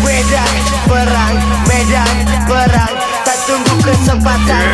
Medan perang, Medan perang. Tak tunggu kesempatan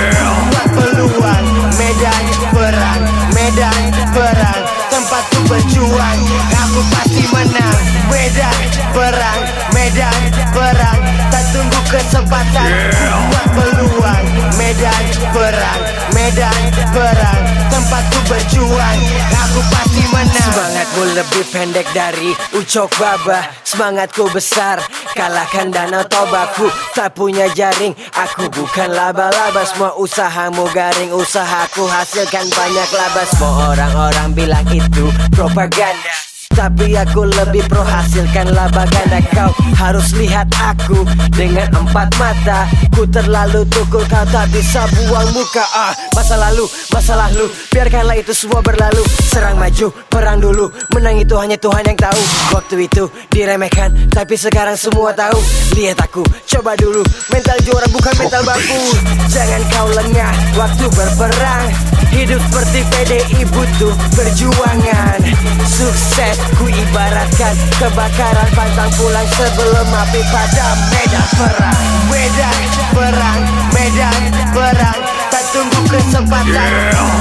Buat peluang. Medan perang, Medan perang. Tempatku berjuang Aku pasti menang. Medan perang, Medan perang. Tak tunggu kesempatan Buat peluang. Medan perang, Medan perang Tempatku berjuang. Aku pasti menang. Semangatmu lebih pendek dari ucok baba. Semangatku besar Kalahkan danau tobaku. Tak punya jaring Aku bukan laba-laba. Semua usahamu garing Usahaku hasilkan banyak laba. Semua orang-orang bilang itu propaganda tapi aku lebih pro hasilkan laba ganda Kau harus lihat aku dengan empat mata. Ku terlalu tukul kau tak bisa buang muka. Ah, Masa lalu, masa lalu. Biarkanlah itu semua berlalu. Serang maju, perang dulu. Menang itu hanya Tuhan yang tahu. Waktu itu diremehkan Tapi sekarang semua tahu. Lihat aku, coba dulu. Mental juara bukan mental baku. Jangan kau lengah Waktu berperang Hidup seperti PDI butuh perjuangan. Sukses ku ibaratkan Kebakaran. Pantang pulang sebelum api pada medan perang Medan perang, Medan perang. Tak tunggu kesempatan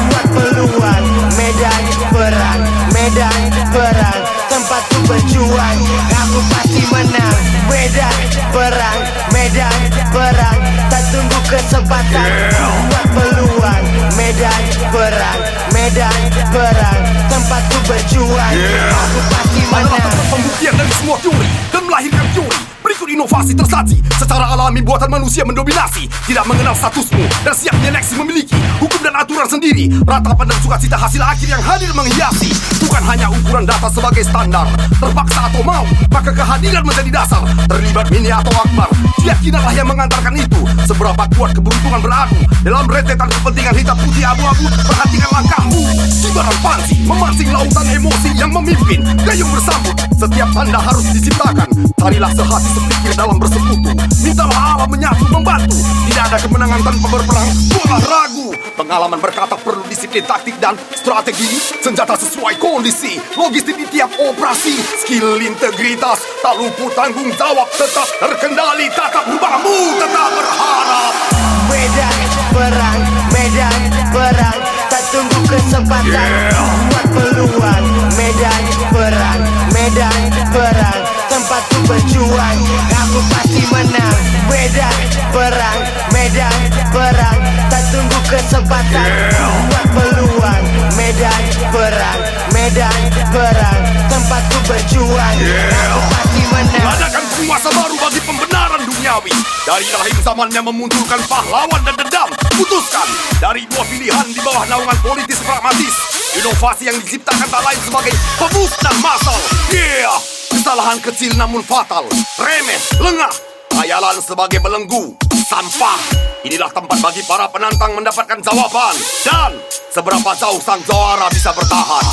Buat peluang. Medan perang, Medan perang. Tempatku berjuang Aku pasti menang. Medan perang, Medan perang. Tak tunggu kesempatan Buat peluang Medan perang Tempatku berjuang. Aku pasti menang. tempat pembuktian dari semua teori dan melahirkan teori. Berikut inovasi tersaji. Secara alami buatan manusia mendominasi. Tidak mengenal statusmu dan siap menyeleksi memiliki aturan sendiri. Ratapan dan sukacita hasil akhir yang hadir menghiasi. Bukan hanya ukuran data sebagai standar. Terpaksa atau mau Maka kehadiran menjadi dasar. Terlibat mini atau akbar Keyakinanlah yang mengantarkan itu. Seberapa kuat keberuntungan beradu. Dalam rentetan kepentingan hitam putih abu-abu Perhatikan langkahmu. Kibaran pansi Memancing lautan emosi yang memimpin. Gayung bersambut Setiap tanda harus diciptakan. Carilah sehati sepikir dalam bersekutu. Mintalah Allah menyatu membantu. Tidak ada kemenangan tanpa berperang Buanglah ragu. Pengalaman berkata perlu disiplin taktik dan strategi. Senjata sesuai kondisi Logistik di tiap operasi. Skill integritas Tak luput tanggung jawab Tetap terkendali. Tatap rubahmu Tetap berharap. Medan perang, Medan perang. Tak tunggu kesempatan Buat peluang. Medan perang, Medan perang. Tempatku berjuang. Aku pasti kesempatan Buat peluang. Medan perang, Medan perang. Tempatku berjuang. Aku pasti menang. Adakan penguasa baru bagi pembenaran duniawi. Dari rahim zaman yang memunculkan pahlawan dan dendam Putuskan dari dua pilihan di bawah naungan politis pragmatis. Inovasi yang diciptakan tak lain sebagai pemusnah massal. Yeah. Kesalahan kecil namun fatal. Remeh, lengah. Khayalan sebagai belenggu Sampah Inilah tempat bagi para penantang mendapatkan jawaban. Dan seberapa jauh sang juara bisa bertahan